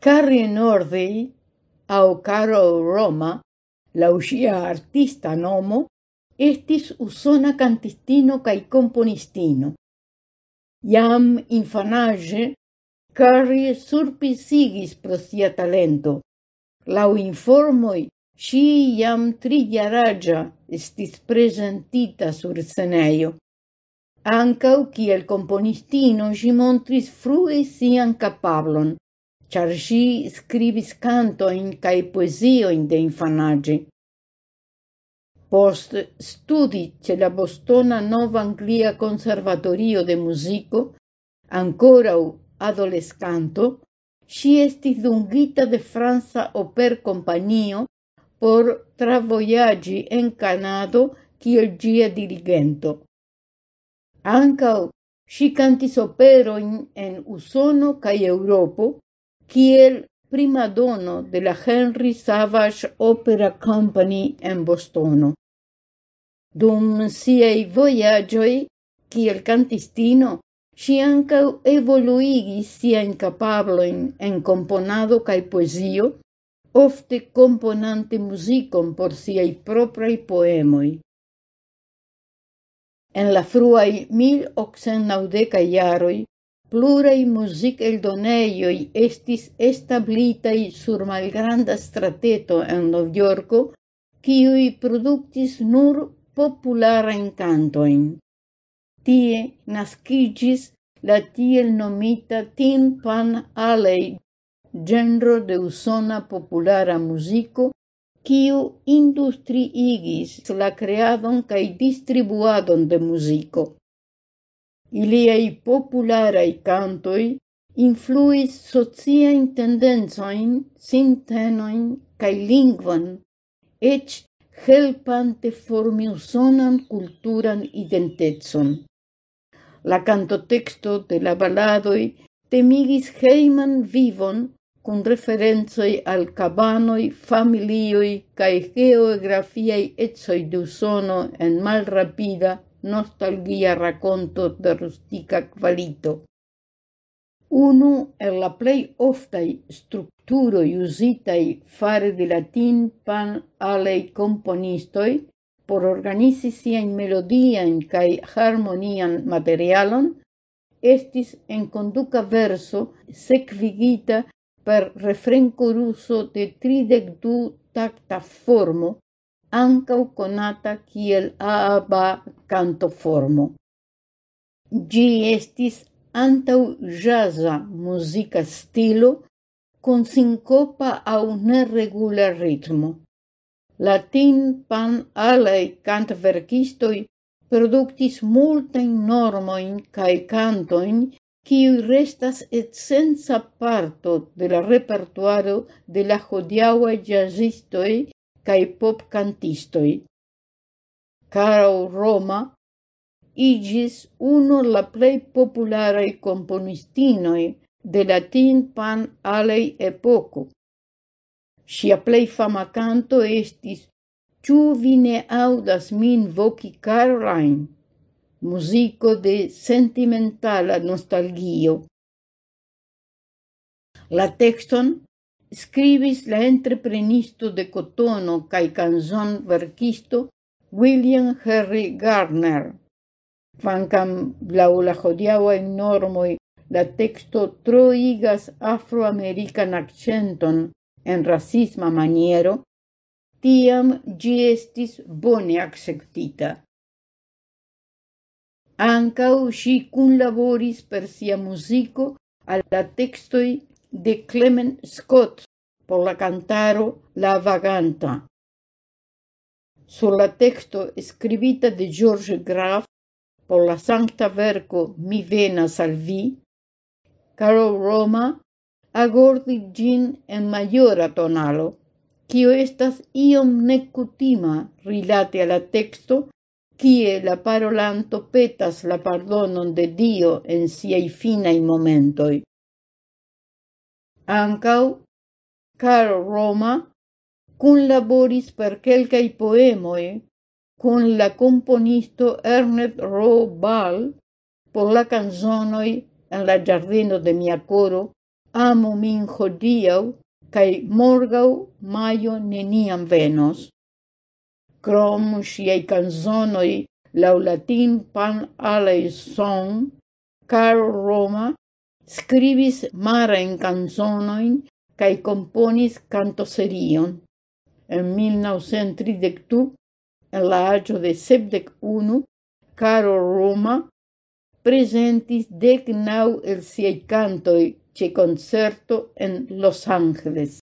Carri Nordi, au Caro Roma, lausia artista nomo, estis usona cantistino cae componistino. Iam infanage, Carrie surpisigis pro sia talento. Lau informoi, si iam trigiaragia estis presentita sur sceneio. Ancau, kiel componistino, si montris frue sian capablon char ŝi skribis kantojn kaj in de infanaĝe. Post studi ce la Bostona Nova Anglia Conservatorio de Muziko, ankoraŭ adolescanto, si estis dungita de oper Operkompanio por travoyagi en Canado kiel gia dirigento. Ankaŭ si cantis operoin en Usono cae Europo, kiel primadono de la Henry Savage Opera Company en Bostono. Dum siei voyagioi, kiel cantistino, si ancau evoluigis sia incapabloin en componado cae poesio, ofte componante musicon por siei proprai poemoi. En la fruai 1890 iaroi Pluraj muzik-eldonejoj estis establitai sur malgranda strateto en Novjorko, kiuj productis nur populara incantoin. Tie nascigis la tiel nomita Tin Pan Alley, genro de usona populara musico, kiu industriigis la creadon cae distribuadon de musico. Iliei popularaj cantoi influis sociajn intendenzoin, sintenoin, cae lingvon, ec helpante formi usonan culturan identetson. La cantoteksto de la baladoj temigis heiman vivon kun referenzoi al cabanoi, familioi cae geografiaj etsoi de Usono en mal rapida, nostalgia racconto de rustica qualito. Unu er la plei oftai strukturoj usitai fare de latin pan alei componistoi por in melodia in kai harmonian materialon estis en conduca verso secvigita per refren coruso de tridec du tacta formo ancau conata kiel Aaba cantoformo. Gi estis antau jaza musica stilo con sincopa au neregula ritmo. Latin pan alei cantverkistoi productis multain normoin cae cantoin qui restas essenza parto de la repertuaro de la jodiaua jazzistoi cae pop cantistoi. Caro Roma igis uno la plei popularei componistinoi de latin pan alei epoco. Sia plei fama canto estis Ciu vine audas min voci Caroline, musico de sentimentala nostalgio. La texton scribis la entreprenisto de cotono cae canzon verkisto William Henry Gardner. Fancam blau la hodiaua in normoi la texto troigas afroamerican accenton en racisma maniero, tiam gi estis bone acceptita. Ancau si cunlaboris per sia musico alla textoi de Clement Scott, por la cantaro La Vaganta. Sur la texto escribita de George Graff por la sancta verco Mi venas al vi, Carol Roma agordi gin en majora tonalo, quio estas iom necutima rilate a la texto quie la parolanto petas la pardonon de Dio en siei finai momentoi. Ancau caro Roma cun laboris per kelkaj poemoj con la componisto Ernest Robal por la canzonoi en la giardino de mia coro Amo min hodiau cae morgau maio neniam venos. Crom siei canzonoi lau latin pan alei son, Carl Roma scribis marajn canzonoin cae componis cantoserion en 1932 en la agio de sepdec unu caro Roma presentis dec nau el siei cantoi ce concerto en Los Angeles.